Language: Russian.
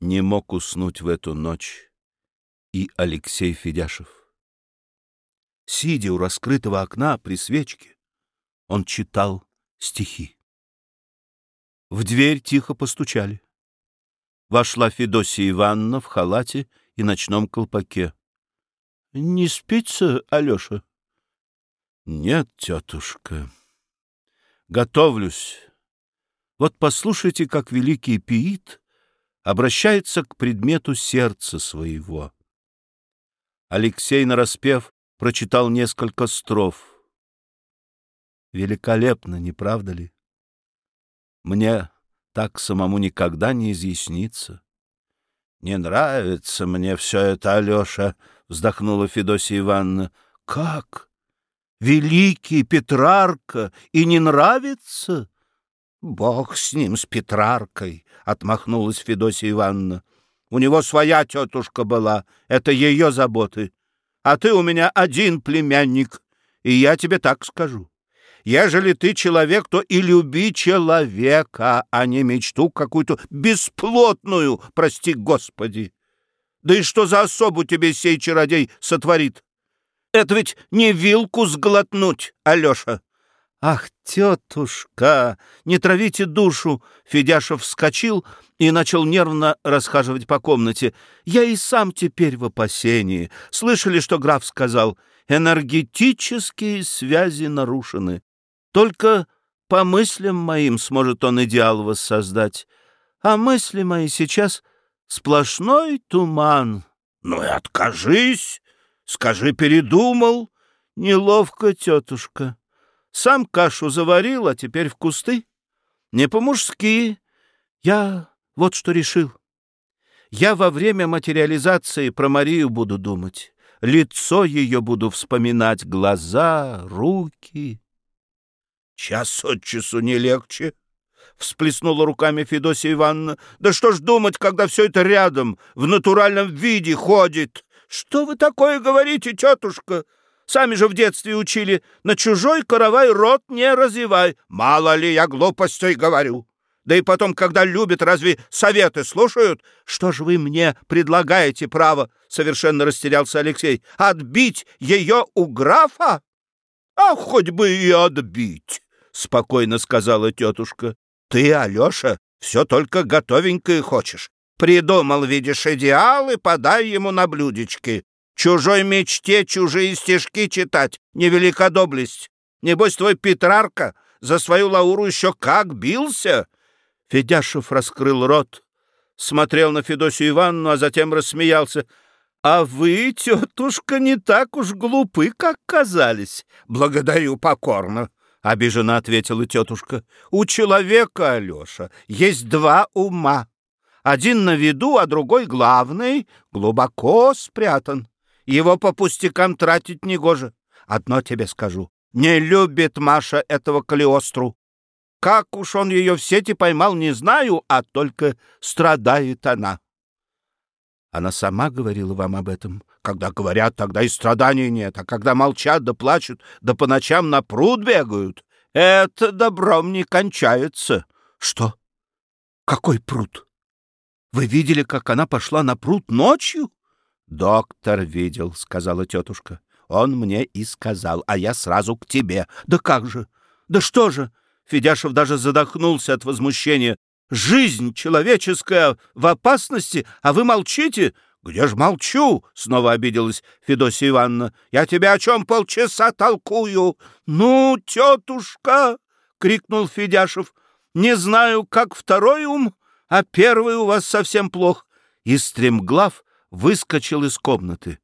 Не мог уснуть в эту ночь и Алексей Федяшев. Сидя у раскрытого окна при свечке, он читал стихи. В дверь тихо постучали. Вошла Федосия Ивановна в халате и ночном колпаке. — Не спится, Алеша? — Нет, тетушка. Готовлюсь. Вот послушайте, как великий пиит обращается к предмету сердца своего. Алексей, нараспев, прочитал несколько строф. Великолепно, не правда ли? Мне так самому никогда не изъяснится. — Не нравится мне все это, Алеша, — вздохнула Федосия Ивановна. — Как? Великий Петрарка и не нравится? — Бог с ним, с Петраркой, — отмахнулась Федосия Ивановна. — У него своя тетушка была, это ее заботы. А ты у меня один племянник, и я тебе так скажу. Ежели ты человек, то и люби человека, а не мечту какую-то бесплотную, прости господи. Да и что за особу тебе сей чародей сотворит? Это ведь не вилку сглотнуть, Алеша. «Ах, тетушка, не травите душу!» Федяшев вскочил и начал нервно расхаживать по комнате. «Я и сам теперь в опасении. Слышали, что граф сказал? Энергетические связи нарушены. Только по мыслям моим сможет он идеал воссоздать. А мысли мои сейчас сплошной туман». «Ну и откажись! Скажи, передумал!» «Неловко, тетушка». Сам кашу заварил, а теперь в кусты. Не по-мужски. Я вот что решил. Я во время материализации про Марию буду думать. Лицо ее буду вспоминать, глаза, руки. Час от часу не легче. Всплеснула руками Федосия Ивановна. Да что ж думать, когда все это рядом, в натуральном виде ходит? Что вы такое говорите, тетушка? Сами же в детстве учили, на чужой каравай рот не развивай. Мало ли я глупостей говорю. Да и потом, когда любят, разве советы слушают? Что же вы мне предлагаете право? Совершенно растерялся Алексей. Отбить ее у графа? А хоть бы и отбить, спокойно сказала тетушка. Ты, Алеша, все только готовенькое хочешь. Придумал, видишь, идеалы, подай ему на блюдечке. Чужой мечте чужие стишки читать — невелика доблесть. Небось, твой Петрарка за свою Лауру еще как бился!» Федяшев раскрыл рот, смотрел на Федосию Ивановну, а затем рассмеялся. «А вы, тетушка, не так уж глупы, как казались. Благодарю покорно». — обиженно ответила тетушка. — У человека, Алеша, есть два ума. Один на виду, а другой главный, глубоко спрятан. Его по пустякам тратить негоже. Одно тебе скажу. Не любит Маша этого Калиостру. Как уж он ее в сети поймал, не знаю, а только страдает она. Она сама говорила вам об этом. Когда говорят, тогда и страданий нет, а когда молчат да плачут, да по ночам на пруд бегают, это добром не кончается. Что? Какой пруд? Вы видели, как она пошла на пруд ночью? «Доктор видел», — сказала тетушка. «Он мне и сказал, а я сразу к тебе». «Да как же? Да что же?» Федяшев даже задохнулся от возмущения. «Жизнь человеческая в опасности, а вы молчите?» «Где ж молчу?» — снова обиделась Федосия Ивановна. «Я тебя о чем полчаса толкую?» «Ну, тетушка!» — крикнул Федяшев. «Не знаю, как второй ум, а первый у вас совсем плох». И стремглав выскочил из комнаты.